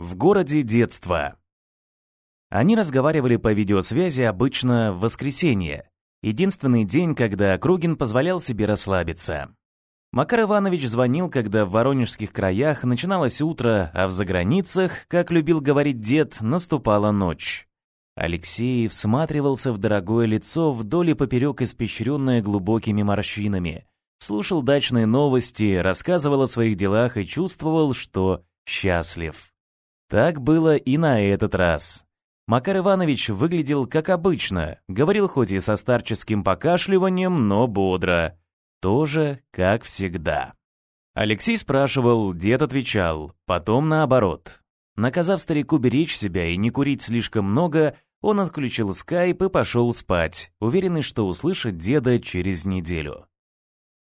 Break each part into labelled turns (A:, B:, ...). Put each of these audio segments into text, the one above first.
A: В городе детства. Они разговаривали по видеосвязи обычно в воскресенье, единственный день, когда Кругин позволял себе расслабиться. Макар Иванович звонил, когда в воронежских краях начиналось утро, а в заграницах, как любил говорить дед, наступала ночь. Алексей всматривался в дорогое лицо вдоль и поперек испещренное глубокими морщинами, слушал дачные новости, рассказывал о своих делах и чувствовал, что счастлив. Так было и на этот раз. Макар Иванович выглядел как обычно, говорил хоть и со старческим покашливанием, но бодро. Тоже, как всегда. Алексей спрашивал, дед отвечал, потом наоборот. Наказав старику беречь себя и не курить слишком много, он отключил скайп и пошел спать, уверенный, что услышит деда через неделю.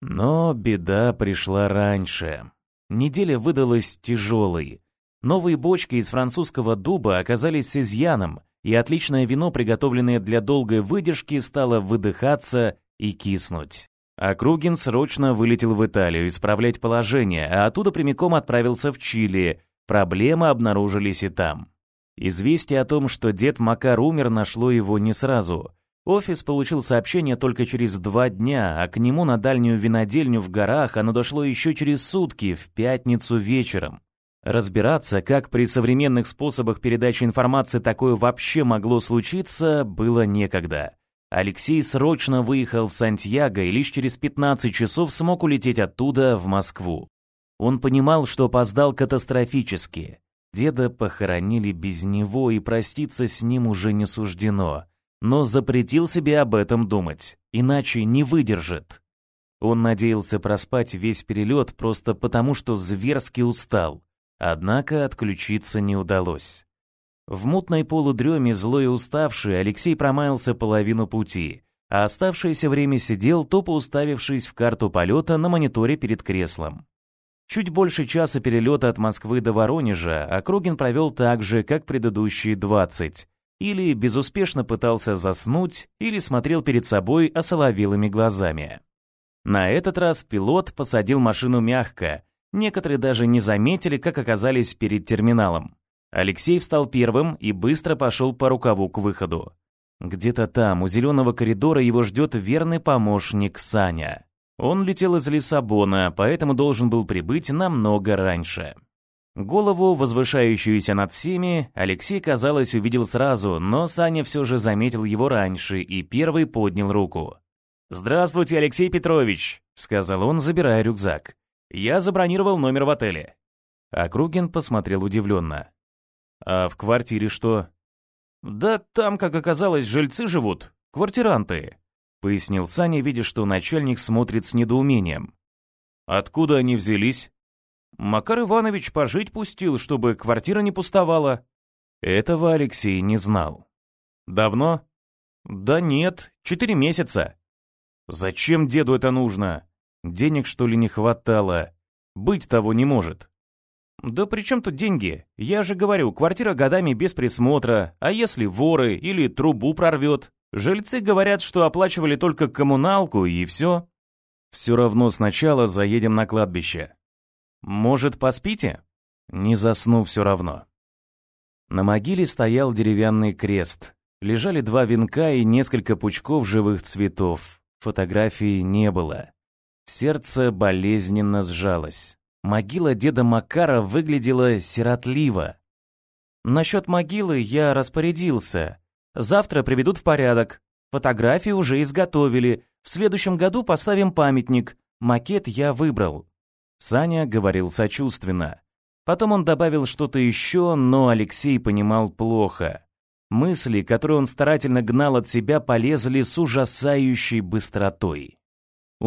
A: Но беда пришла раньше. Неделя выдалась тяжелой. Новые бочки из французского дуба оказались с изъяном, и отличное вино, приготовленное для долгой выдержки, стало выдыхаться и киснуть. Округин срочно вылетел в Италию исправлять положение, а оттуда прямиком отправился в Чили. Проблемы обнаружились и там. Известие о том, что дед Макар умер, нашло его не сразу. Офис получил сообщение только через два дня, а к нему на дальнюю винодельню в горах оно дошло еще через сутки, в пятницу вечером. Разбираться, как при современных способах передачи информации такое вообще могло случиться, было некогда. Алексей срочно выехал в Сантьяго и лишь через 15 часов смог улететь оттуда в Москву. Он понимал, что опоздал катастрофически. Деда похоронили без него, и проститься с ним уже не суждено. Но запретил себе об этом думать, иначе не выдержит. Он надеялся проспать весь перелет просто потому, что зверски устал. Однако отключиться не удалось. В мутной полудреме, злой и уставший, Алексей промаялся половину пути, а оставшееся время сидел, тупо уставившись в карту полета на мониторе перед креслом. Чуть больше часа перелета от Москвы до Воронежа Округин провел так же, как предыдущие 20. Или безуспешно пытался заснуть, или смотрел перед собой осоловелыми глазами. На этот раз пилот посадил машину мягко, Некоторые даже не заметили, как оказались перед терминалом. Алексей встал первым и быстро пошел по рукаву к выходу. Где-то там, у зеленого коридора, его ждет верный помощник Саня. Он летел из Лиссабона, поэтому должен был прибыть намного раньше. Голову, возвышающуюся над всеми, Алексей, казалось, увидел сразу, но Саня все же заметил его раньше и первый поднял руку. «Здравствуйте, Алексей Петрович», — сказал он, забирая рюкзак. Я забронировал номер в отеле». Округин посмотрел удивленно. «А в квартире что?» «Да там, как оказалось, жильцы живут, квартиранты», — пояснил Саня, видя, что начальник смотрит с недоумением. «Откуда они взялись?» «Макар Иванович пожить пустил, чтобы квартира не пустовала». Этого Алексей не знал. «Давно?» «Да нет, четыре месяца». «Зачем деду это нужно?» Денег, что ли, не хватало? Быть того не может. Да при чем тут деньги? Я же говорю, квартира годами без присмотра, а если воры или трубу прорвет? Жильцы говорят, что оплачивали только коммуналку и все. Все равно сначала заедем на кладбище. Может, поспите? Не засну все равно. На могиле стоял деревянный крест. Лежали два венка и несколько пучков живых цветов. Фотографии не было. Сердце болезненно сжалось. Могила деда Макара выглядела сиротливо. Насчет могилы я распорядился. Завтра приведут в порядок. Фотографии уже изготовили. В следующем году поставим памятник. Макет я выбрал. Саня говорил сочувственно. Потом он добавил что-то еще, но Алексей понимал плохо. Мысли, которые он старательно гнал от себя, полезли с ужасающей быстротой.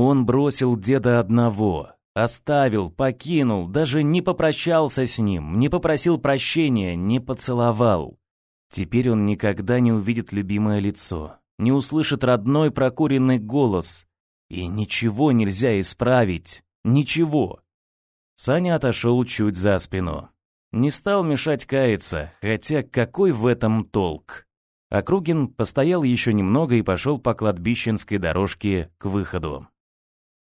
A: Он бросил деда одного, оставил, покинул, даже не попрощался с ним, не попросил прощения, не поцеловал. Теперь он никогда не увидит любимое лицо, не услышит родной прокуренный голос. И ничего нельзя исправить, ничего. Саня отошел чуть за спину. Не стал мешать каяться, хотя какой в этом толк? Округин постоял еще немного и пошел по кладбищенской дорожке к выходу.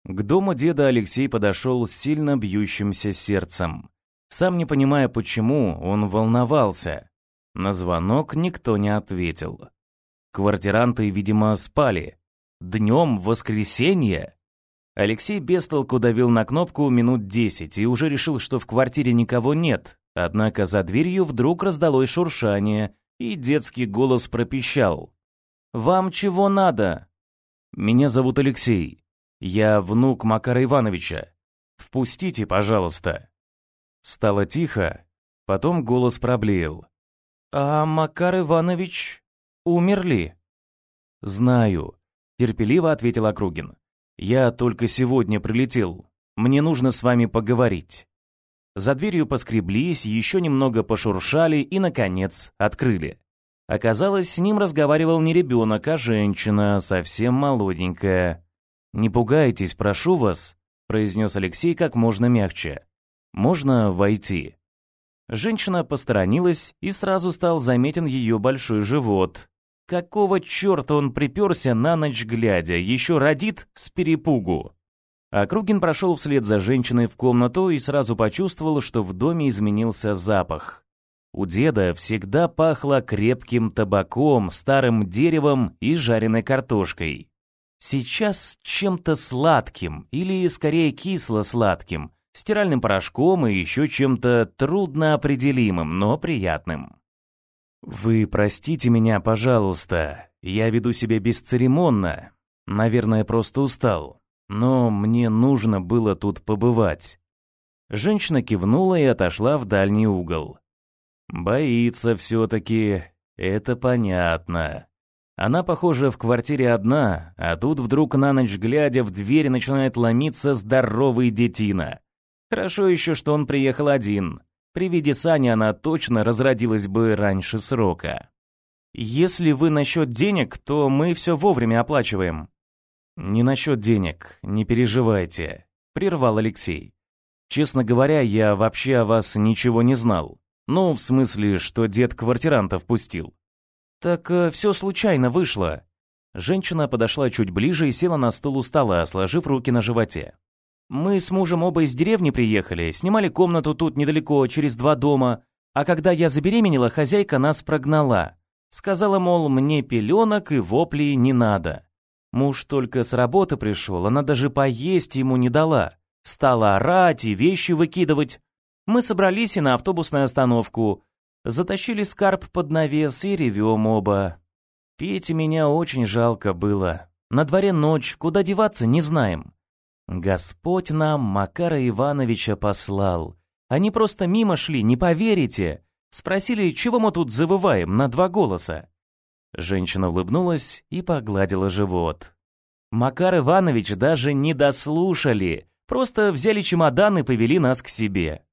A: К дому деда Алексей подошел с сильно бьющимся сердцем. Сам не понимая почему, он волновался. На звонок никто не ответил. Квартиранты, видимо, спали. Днем воскресенье? Алексей бестолку давил на кнопку минут десять и уже решил, что в квартире никого нет. Однако за дверью вдруг раздалось шуршание, и детский голос пропищал. «Вам чего надо?» «Меня зовут Алексей. Я внук Макара Ивановича. Впустите, пожалуйста». Стало тихо, потом голос проблеял. «А Макар Иванович умерли?» «Знаю», — терпеливо ответил Округин. «Я только сегодня прилетел. Мне нужно с вами поговорить». За дверью поскреблись, еще немного пошуршали и, наконец, открыли. Оказалось, с ним разговаривал не ребенок, а женщина, совсем молоденькая. «Не пугайтесь, прошу вас», — произнес Алексей как можно мягче. «Можно войти?» Женщина посторонилась, и сразу стал заметен ее большой живот. Какого черта он приперся на ночь глядя, еще родит с перепугу? Округин прошел вслед за женщиной в комнату и сразу почувствовал, что в доме изменился запах. У деда всегда пахло крепким табаком, старым деревом и жареной картошкой. Сейчас чем-то сладким, или скорее кисло-сладким, стиральным порошком и еще чем-то трудноопределимым, но приятным. «Вы простите меня, пожалуйста, я веду себя бесцеремонно. Наверное, просто устал но мне нужно было тут побывать. Женщина кивнула и отошла в дальний угол. Боится все-таки, это понятно. Она, похоже, в квартире одна, а тут вдруг на ночь глядя в дверь начинает ломиться здоровый детина. Хорошо еще, что он приехал один. При виде Сани она точно разродилась бы раньше срока. «Если вы насчет денег, то мы все вовремя оплачиваем», «Не насчет денег, не переживайте», — прервал Алексей. «Честно говоря, я вообще о вас ничего не знал. Ну, в смысле, что дед квартиранта впустил». «Так э, все случайно вышло». Женщина подошла чуть ближе и села на стул у стола, сложив руки на животе. «Мы с мужем оба из деревни приехали, снимали комнату тут недалеко, через два дома, а когда я забеременела, хозяйка нас прогнала. Сказала, мол, мне пеленок и воплей не надо. Муж только с работы пришел, она даже поесть ему не дала. Стала орать и вещи выкидывать. Мы собрались и на автобусную остановку. Затащили скарб под навес и ревем оба. Пете меня очень жалко было. На дворе ночь, куда деваться не знаем. Господь нам Макара Ивановича послал. Они просто мимо шли, не поверите. Спросили, чего мы тут завываем на два голоса. Женщина улыбнулась и погладила живот. Макар Иванович даже не дослушали, просто взяли чемодан и повели нас к себе.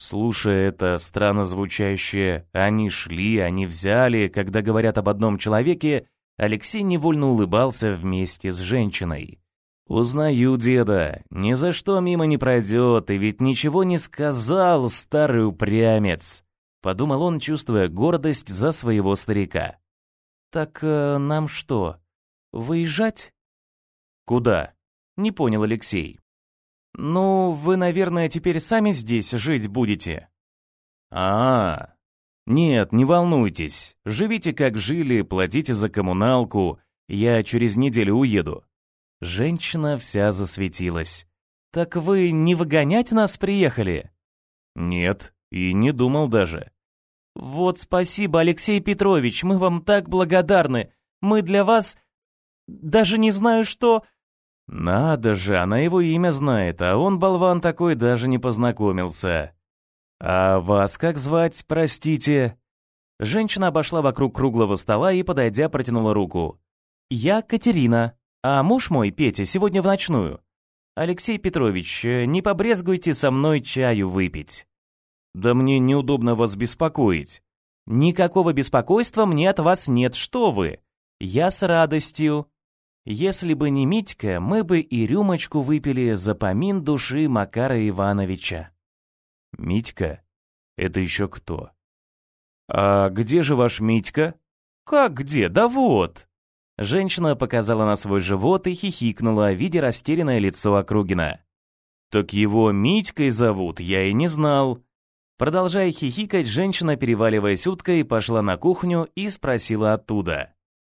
A: Слушая это странно звучащее «они шли, они взяли», когда говорят об одном человеке, Алексей невольно улыбался вместе с женщиной. «Узнаю деда, ни за что мимо не пройдет, и ведь ничего не сказал, старый упрямец», — подумал он, чувствуя гордость за своего старика. «Так э, нам что, выезжать?» «Куда?» — не понял Алексей. «Ну, вы, наверное, теперь сами здесь жить будете?» а, -а, -а. Нет, не волнуйтесь. Живите как жили, платите за коммуналку. Я через неделю уеду». Женщина вся засветилась. «Так вы не выгонять нас приехали?» «Нет, и не думал даже. «Вот спасибо, Алексей Петрович, мы вам так благодарны. Мы для вас... даже не знаю что...» «Надо же, она его имя знает, а он, болван такой, даже не познакомился». «А вас как звать, простите?» Женщина обошла вокруг круглого стола и, подойдя, протянула руку. «Я Катерина, а муж мой, Петя, сегодня в ночную. Алексей Петрович, не побрезгуйте со мной чаю выпить». Да мне неудобно вас беспокоить. Никакого беспокойства мне от вас нет, что вы. Я с радостью. Если бы не Митька, мы бы и рюмочку выпили за помин души Макара Ивановича. Митька? Это еще кто? А где же ваш Митька? Как где? Да вот. Женщина показала на свой живот и хихикнула, видя растерянное лицо Округина. Так его Митькой зовут, я и не знал. Продолжая хихикать, женщина, переваливаясь уткой, пошла на кухню и спросила оттуда.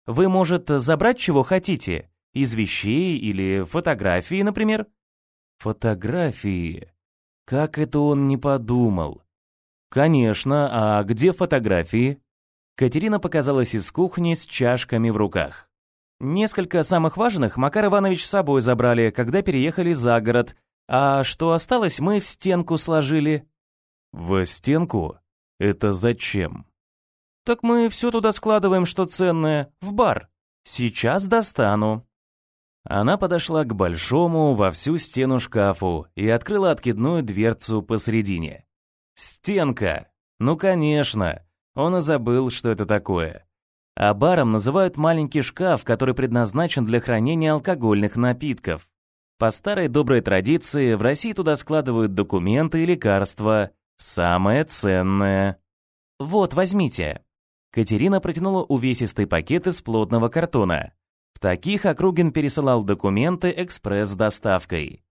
A: «Вы, может, забрать чего хотите? Из вещей или фотографии, например?» «Фотографии? Как это он не подумал?» «Конечно, а где фотографии?» Катерина показалась из кухни с чашками в руках. Несколько самых важных Макар Иванович с собой забрали, когда переехали за город, а что осталось, мы в стенку сложили. В стенку? Это зачем? Так мы все туда складываем, что ценное, в бар. Сейчас достану. Она подошла к большому во всю стену шкафу и открыла откидную дверцу посредине. Стенка! Ну, конечно! Он и забыл, что это такое. А баром называют маленький шкаф, который предназначен для хранения алкогольных напитков. По старой доброй традиции в России туда складывают документы и лекарства, Самое ценное. Вот, возьмите. Катерина протянула увесистый пакет из плотного картона. В таких Округин пересылал документы экспресс-доставкой.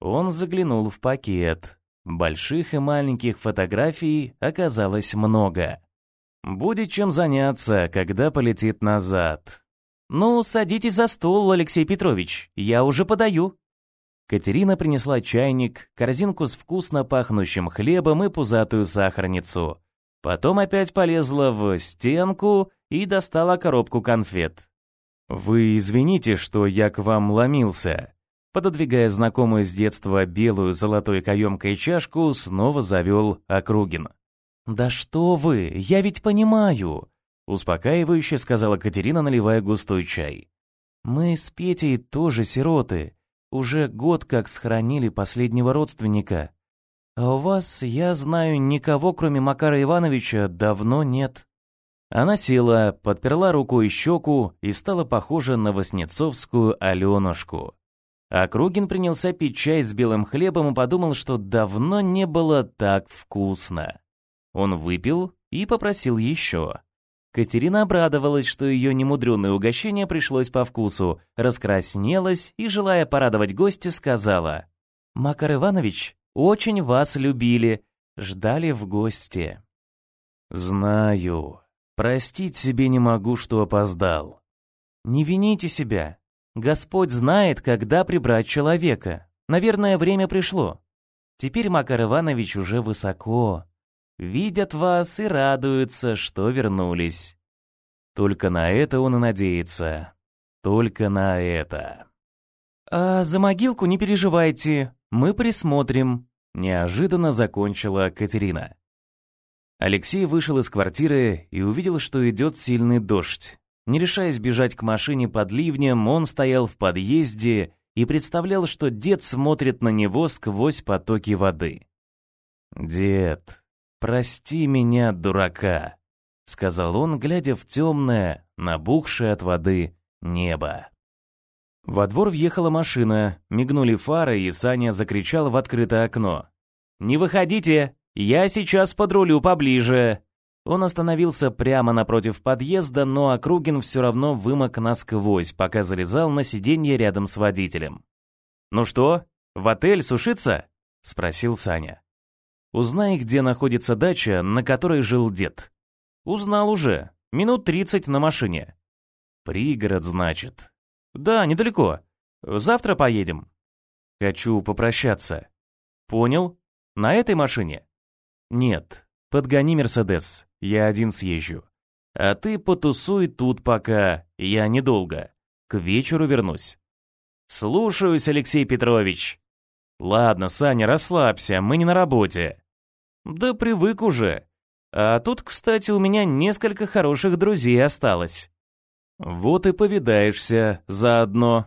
A: Он заглянул в пакет. Больших и маленьких фотографий оказалось много. Будет чем заняться, когда полетит назад. Ну, садитесь за стол, Алексей Петрович, я уже подаю. Катерина принесла чайник, корзинку с вкусно пахнущим хлебом и пузатую сахарницу. Потом опять полезла в стенку и достала коробку конфет. «Вы извините, что я к вам ломился», пододвигая знакомую с детства белую золотой каемкой чашку, снова завел Округин. «Да что вы, я ведь понимаю», успокаивающе сказала Катерина, наливая густой чай. «Мы с Петей тоже сироты, уже год как схоронили последнего родственника. А у вас, я знаю, никого, кроме Макара Ивановича, давно нет». Она села, подперла рукой щеку и стала похожа на Воснецовскую Аленушку. А Кругин принялся пить чай с белым хлебом и подумал, что давно не было так вкусно. Он выпил и попросил еще. Катерина обрадовалась, что ее немудреное угощение пришлось по вкусу, раскраснелась и, желая порадовать гостя, сказала, «Макар Иванович, очень вас любили, ждали в гости». «Знаю. Простить себе не могу, что опоздал». «Не вините себя. Господь знает, когда прибрать человека. Наверное, время пришло. Теперь Макар Иванович уже высоко, видят вас и радуются, что вернулись. Только на это он и надеется. Только на это. «А за могилку не переживайте, мы присмотрим», — неожиданно закончила Катерина. Алексей вышел из квартиры и увидел, что идет сильный дождь. Не решаясь бежать к машине под ливнем, он стоял в подъезде и представлял, что дед смотрит на него сквозь потоки воды. «Дед, «Прости меня, дурака», — сказал он, глядя в темное, набухшее от воды небо. Во двор въехала машина, мигнули фары, и Саня закричал в открытое окно. «Не выходите! Я сейчас подрулю поближе!» Он остановился прямо напротив подъезда, но Округин все равно вымок насквозь, пока залезал на сиденье рядом с водителем. «Ну что, в отель сушиться?» — спросил Саня. Узнай, где находится дача, на которой жил дед. Узнал уже. Минут тридцать на машине. Пригород, значит. Да, недалеко. Завтра поедем. Хочу попрощаться. Понял? На этой машине? Нет. Подгони Мерседес. Я один съезжу. А ты потусуй тут пока. Я недолго. К вечеру вернусь. Слушаюсь, Алексей Петрович. «Ладно, Саня, расслабься, мы не на работе». «Да привык уже. А тут, кстати, у меня несколько хороших друзей осталось». «Вот и повидаешься заодно».